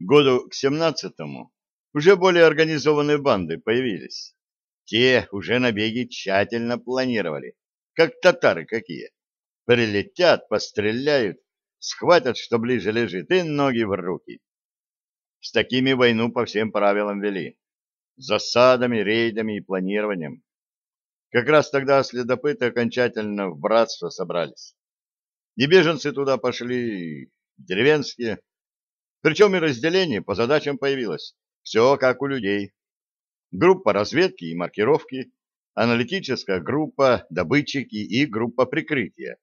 Году к семнадцатому уже более организованные банды появились. Те уже набеги тщательно планировали, как татары какие. Прилетят, постреляют, схватят, что ближе лежит, и ноги в руки. С такими войну по всем правилам вели. Засадами, рейдами и планированием. Как раз тогда следопыты окончательно в братство собрались. И беженцы туда пошли, деревенские. Причем и разделение по задачам появилось. Все как у людей. Группа разведки и маркировки, аналитическая группа, добытчики и группа прикрытия.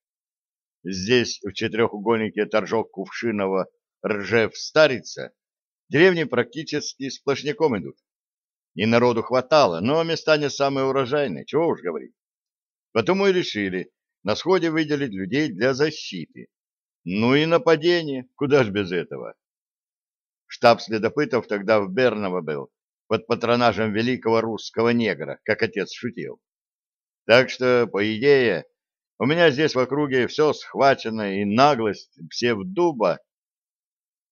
Здесь, в четырехугольнике торжок Кувшинова Ржев-Старица, деревни практически сплошняком идут. И народу хватало, но места не самые урожайные, чего уж говорить. Потому и решили на сходе выделить людей для защиты. Ну и нападение, куда ж без этого. Штаб следопытов тогда в Берново был, под патронажем великого русского негра, как отец шутил. Так что, по идее, у меня здесь в округе все схвачено, и наглость псевдуба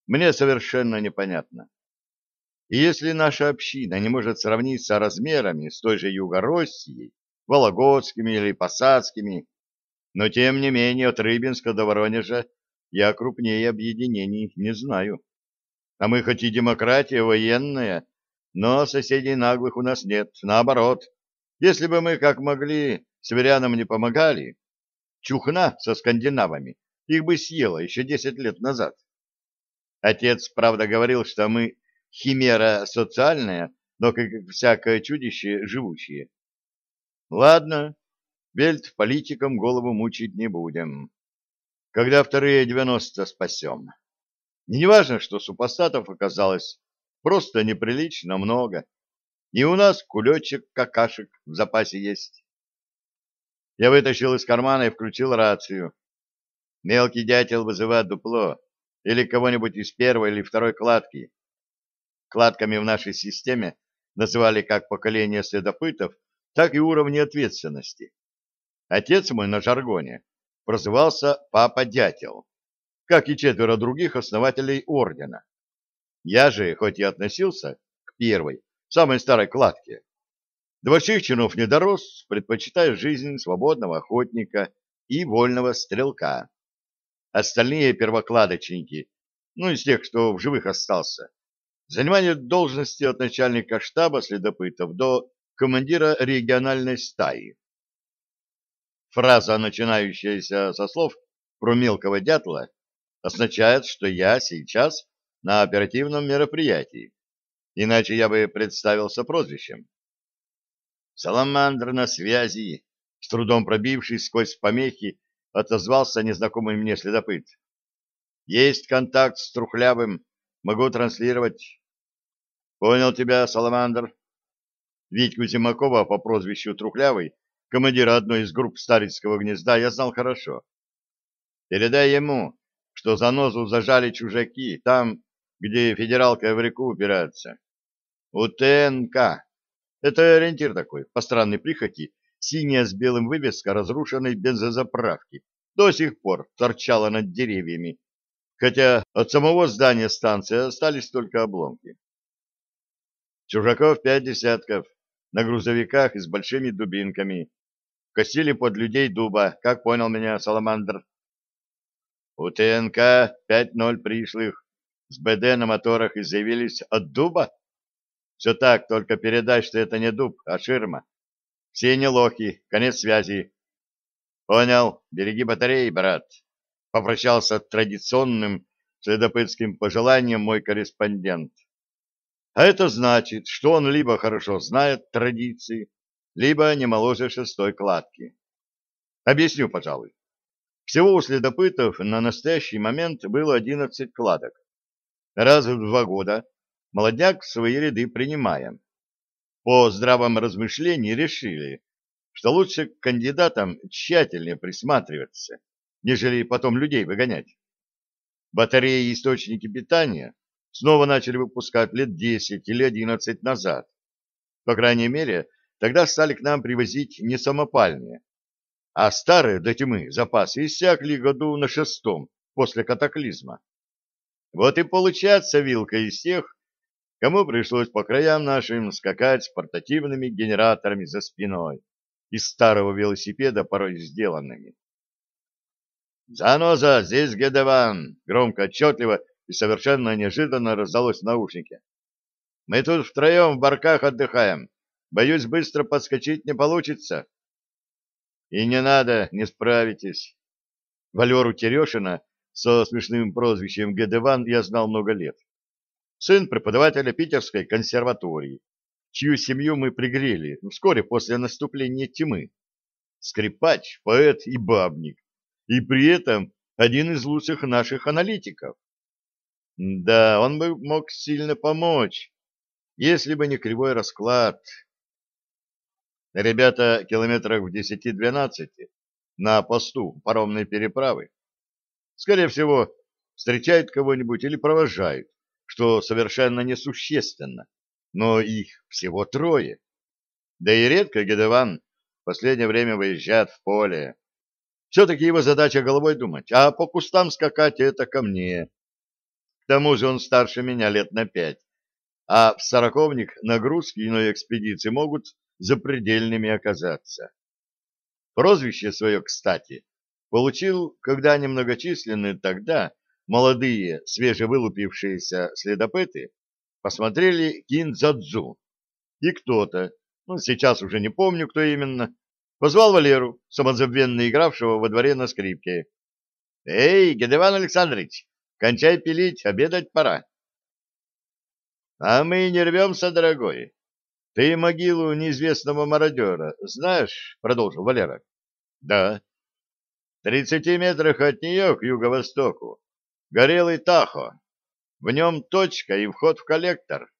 мне совершенно непонятна. И если наша община не может сравниться размерами с той же Юго-Россией, Вологодскими или Посадскими, но тем не менее от Рыбинска до Воронежа я крупнее объединений не знаю. А мы хоть и демократия военная, но соседей наглых у нас нет. Наоборот, если бы мы как могли северянам не помогали, чухна со скандинавами их бы съела еще десять лет назад. Отец, правда, говорил, что мы химера социальная, но как всякое чудище живущее. Ладно, вельт политикам голову мучить не будем. Когда вторые девяносто спасем. И не важно, что супостатов оказалось просто неприлично много. И у нас кулечек какашек в запасе есть. Я вытащил из кармана и включил рацию. Мелкий дятел вызывает дупло или кого-нибудь из первой или второй кладки. Кладками в нашей системе называли как поколение следопытов, так и уровни ответственности. Отец мой на жаргоне прозывался Папа-Дятел, как и четверо других основателей ордена. Я же, хоть и относился к первой, самой старой кладке, до больших чинов не дорос, предпочитая жизнь свободного охотника и вольного стрелка. Остальные первокладочники, ну, из тех, кто в живых остался, занимали должности от начальника штаба следопытов до командира региональной стаи. Фраза, начинающаяся со слов про мелкого дятла, означает, что я сейчас на оперативном мероприятии, иначе я бы представился прозвищем. «Саламандр на связи!» С трудом пробившись сквозь помехи, отозвался незнакомый мне следопыт. «Есть контакт с Трухлявым. Могу транслировать». «Понял тебя, Саламандр». Витьку Зимакова по прозвищу Трухлявый, командира одной из групп Старицкого гнезда, я знал хорошо. «Передай ему, что занозу зажали чужаки, там, где федералка в реку упирается. У ТНК. Это ориентир такой, по странной прихоти, синяя с белым вывеска разрушенной бензозаправки до сих пор торчала над деревьями, хотя от самого здания станции остались только обломки. Чужаков пять десятков, на грузовиках и с большими дубинками. Косили под людей дуба, как понял меня Саламандр. У ТНК пять ноль пришлых, с БД на моторах и заявились от дуба? Все так, только передай, что это не дуб, а ширма. Все не лохи, конец связи. Понял, береги батареи, брат. Попрощался традиционным следопытским пожеланием мой корреспондент. А это значит, что он либо хорошо знает традиции, либо не моложе шестой кладки. Объясню, пожалуй. Всего у следопытов на настоящий момент было 11 кладок. Раз в два года молодняк в свои ряды принимаем по здравом размышлении решили, что лучше к кандидатам тщательнее присматриваться, нежели потом людей выгонять. Батареи и источники питания снова начали выпускать лет 10 или 11 назад. По крайней мере, тогда стали к нам привозить не самопальные, а старые до тьмы запасы иссякли году на шестом после катаклизма. Вот и получается вилка из тех, кому пришлось по краям нашим скакать с портативными генераторами за спиной из старого велосипеда порой сделанными. «Заноза, здесь Гедеван!» — громко, отчетливо и совершенно неожиданно раздалось в наушнике. «Мы тут втроем в барках отдыхаем. Боюсь, быстро подскочить не получится». «И не надо, не справитесь». Валеру Терешина со смешным прозвищем Гедеван я знал много лет. Сын преподавателя Питерской консерватории, чью семью мы пригрели вскоре после наступления тьмы. Скрипач, поэт и бабник и при этом один из лучших наших аналитиков. Да, он бы мог сильно помочь, если бы не кривой расклад. Ребята километрах в 10-12 на посту паромной переправы. Скорее всего, встречают кого-нибудь или провожают, что совершенно несущественно, но их всего трое. Да и редко Гедеван в последнее время выезжает в поле. Все-таки его задача головой думать, а по кустам скакать это ко мне. К тому же он старше меня лет на пять, а в сороковник нагрузки иной экспедиции могут запредельными оказаться. Прозвище свое, кстати, получил, когда немногочисленные тогда молодые, свежевылупившиеся следопыты посмотрели Кинзадзу, и кто-то, ну, сейчас уже не помню, кто именно, Позвал Валеру, самозабвенно игравшего во дворе на скрипке. — Эй, Гедеван Александрович, кончай пилить, обедать пора. — А мы не рвемся, дорогой. Ты могилу неизвестного мародера знаешь? — продолжил Валера. — Да. — В тридцати метрах от нее к юго-востоку горелый Тахо. В нем точка и вход в коллектор.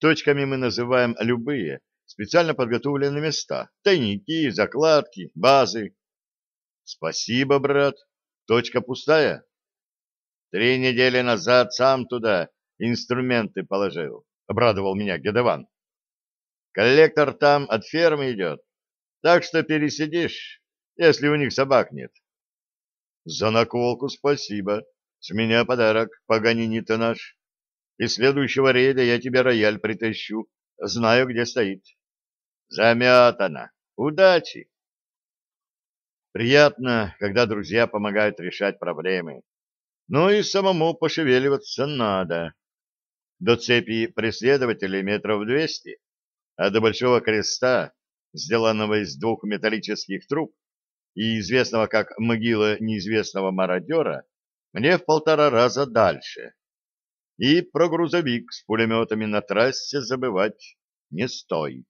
Точками мы называем любые, специально подготовленные места, тайники, закладки, базы. Спасибо, брат. Точка пустая? Три недели назад сам туда инструменты положил, обрадовал меня Гедован. Коллектор там от фермы идет, так что пересидишь, если у них собак нет. За наколку спасибо. С меня подарок, погонини-то наш. Из следующего рейда я тебе рояль притащу. Знаю, где стоит. Заметано. Удачи. Приятно, когда друзья помогают решать проблемы. Ну и самому пошевеливаться надо. До цепи преследователей метров двести, а до Большого Креста, сделанного из двух металлических труб и известного как могила неизвестного мародера, мне в полтора раза дальше. И про грузовик с пулеметами на трассе забывать не стоит.